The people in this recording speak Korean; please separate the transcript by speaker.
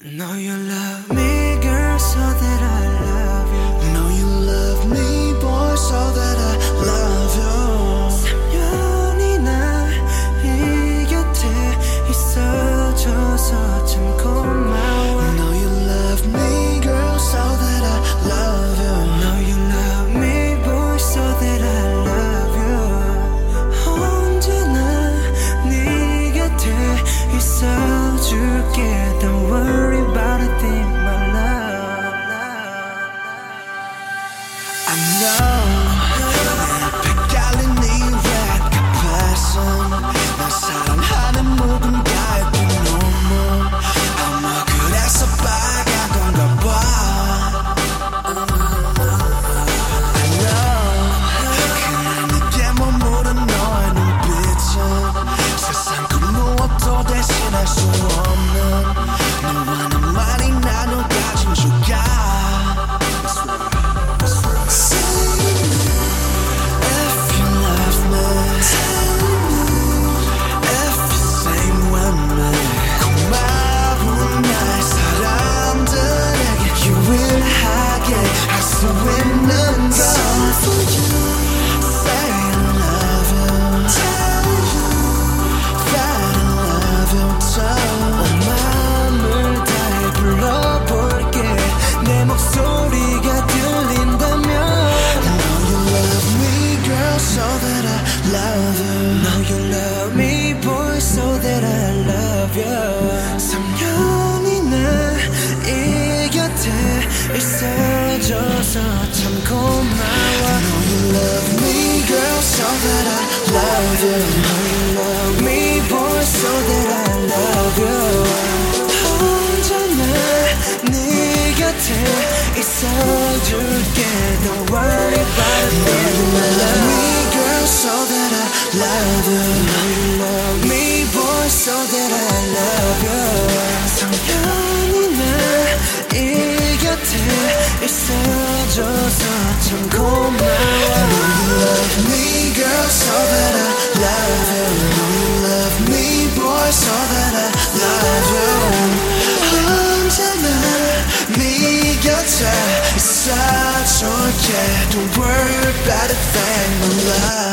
Speaker 1: Know you love me, girl, so that I love you.
Speaker 2: Know you love me, boy, so that I love you.
Speaker 1: 3년이나 이 곁에 있어줘서 참 고마워.
Speaker 2: I
Speaker 1: 3년이나 이 곁에 있어줘서 참 고마워
Speaker 2: Know you love me, girl, so that I love you.
Speaker 1: Know you love me boy so that I love you 언제나 네 곁에 있어줄게 Don't worry about a thing my
Speaker 2: Love me, girl, so that I love you
Speaker 1: 있어줘서 참 고마워
Speaker 2: Love me, girl, so that I love you. Know you love me, boy, so that I love you. 언제나 네 곁에 있어줄게. Don't worry about a thing, my love.